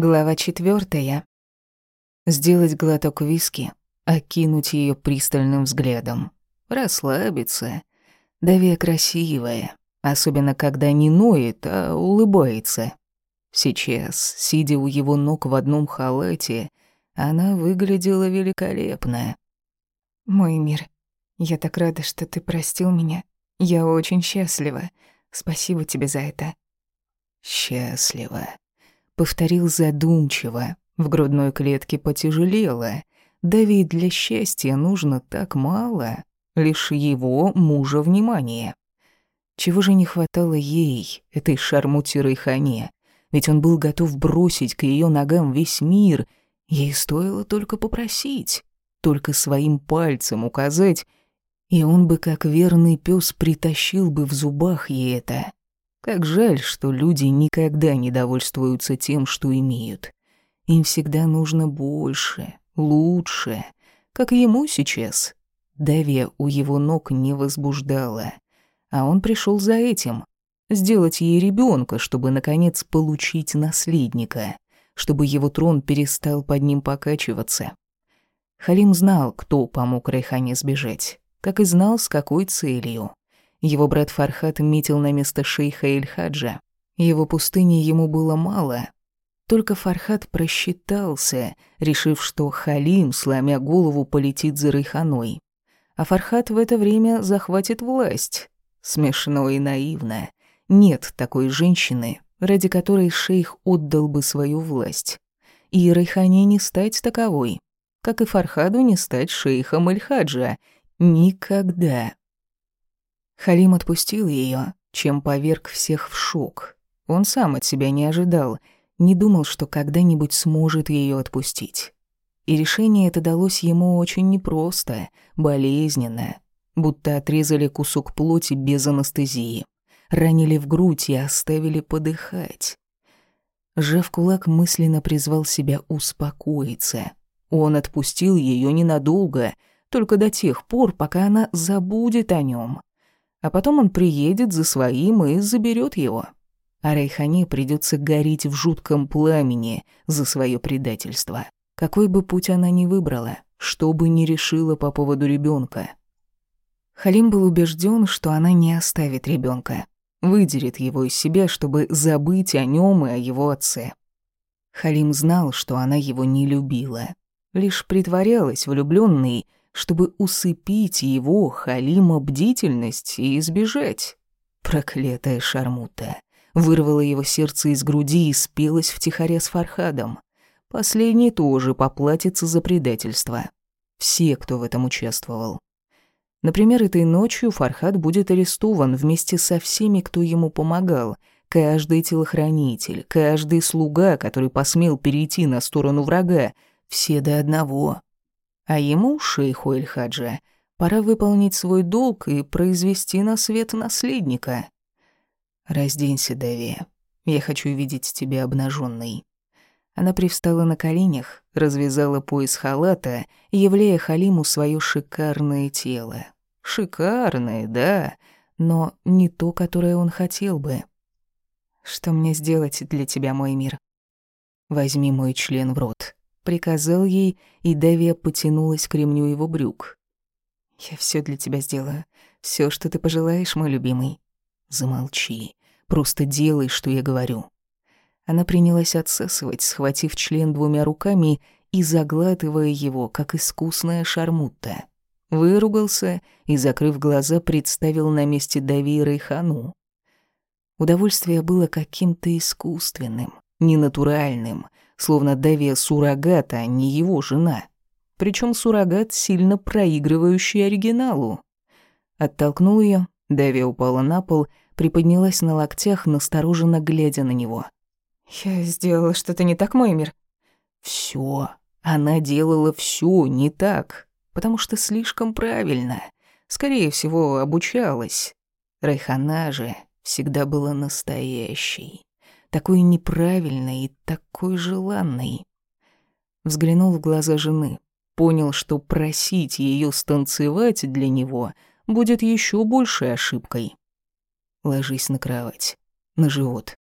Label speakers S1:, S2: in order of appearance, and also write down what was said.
S1: Глава четвертая. Сделать глоток виски, окинуть ее пристальным взглядом, расслабиться. Давия красивая, особенно когда не ноет, а улыбается. Сейчас, сидя у его ног в одном халате, она выглядела великолепно.
S2: «Мой мир, я так рада, что ты простил меня. Я очень счастлива. Спасибо тебе за это».
S1: «Счастлива», повторил задумчиво. В грудной клетке потяжелело. Да ведь для счастья нужно так мало, лишь его мужа внимания. Чего же не хватало ей, этой шармутерой хане? Ведь он был готов бросить к ее ногам весь мир. Ей стоило только попросить, только своим пальцем указать, и он бы, как верный пес, притащил бы в зубах ей это. Как жаль, что люди никогда не довольствуются тем, что имеют. Им всегда нужно больше, лучше, как ему сейчас. Давия у его ног не возбуждала, а он пришел за этим — сделать ей ребенка, чтобы, наконец, получить наследника, чтобы его трон перестал под ним покачиваться. Халим знал, кто помог Райхане сбежать, как и знал, с какой целью. Его брат Фархат метил на место шейха Эль-Хаджа. Его пустыни ему было мало. Только Фархат просчитался, решив, что Халим, сломя голову, полетит за Райханой. А Фархат в это время захватит власть. Смешно и наивно. Нет такой женщины, ради которой шейх отдал бы свою власть. И Райхане не стать таковой, как и Фархаду не стать шейхом Эль-Хаджа. Никогда. Халим отпустил ее, чем поверг всех в шок. Он сам от себя не ожидал, не думал, что когда-нибудь сможет ее отпустить. И решение это далось ему очень непросто, болезненно, будто отрезали кусок плоти без анестезии, ранили в грудь и оставили подыхать. Жав кулак, мысленно призвал себя успокоиться. Он отпустил ее ненадолго, только до тех пор, пока она забудет о нем, а потом он приедет за своим и заберет его. А Райхане придется гореть в жутком пламени за свое предательство. Какой бы путь она ни выбрала, что бы ни решила по поводу ребенка. Халим был убежден, что она не оставит ребенка, выдерет его из себя, чтобы забыть о нем и о его отце. Халим знал, что она его не любила, лишь притворялась влюбленной чтобы усыпить его, Халима, бдительность и избежать. Проклятая шармута. Вырвала его сердце из груди и спелась втихаря с Фархадом. Последний тоже поплатится за предательство. Все, кто в этом участвовал. Например, этой ночью Фархад будет арестован вместе со всеми, кто ему помогал. Каждый телохранитель, каждый слуга, который посмел перейти на сторону врага, все до одного. А ему, шейху Эль-Хаджа, пора выполнить свой долг и произвести на свет наследника. «Разденься, Дави. Я хочу видеть тебя обнаженной. Она привстала на коленях, развязала пояс халата, являя Халиму свое шикарное тело. Шикарное, да, но не то, которое он хотел бы. «Что мне сделать для тебя, мой мир?» «Возьми мой член в рот», приказал ей, и Давия потянулась к ремню его брюк. «Я все для тебя сделаю. все, что ты пожелаешь, мой любимый». «Замолчи. Просто делай, что я говорю». Она принялась отсасывать, схватив член двумя руками и заглатывая его, как искусная шармутта. Выругался и, закрыв глаза, представил на месте Дави Рейхану. Удовольствие было каким-то искусственным, ненатуральным, словно Давия суррогат, а не его жена. Причем суррогат, сильно проигрывающий оригиналу. Оттолкнул ее, Давия упала на пол, приподнялась на локтях, настороженно глядя на него.
S2: «Я сделала что-то не так, мой мир?»
S1: Все, Она делала все не так, потому что слишком правильно. Скорее всего, обучалась. Райхана же всегда была настоящей такой неправильной и такой желанной. Взглянул в глаза жены, понял, что просить ее станцевать для него будет еще большей ошибкой. Ложись на кровать, на живот.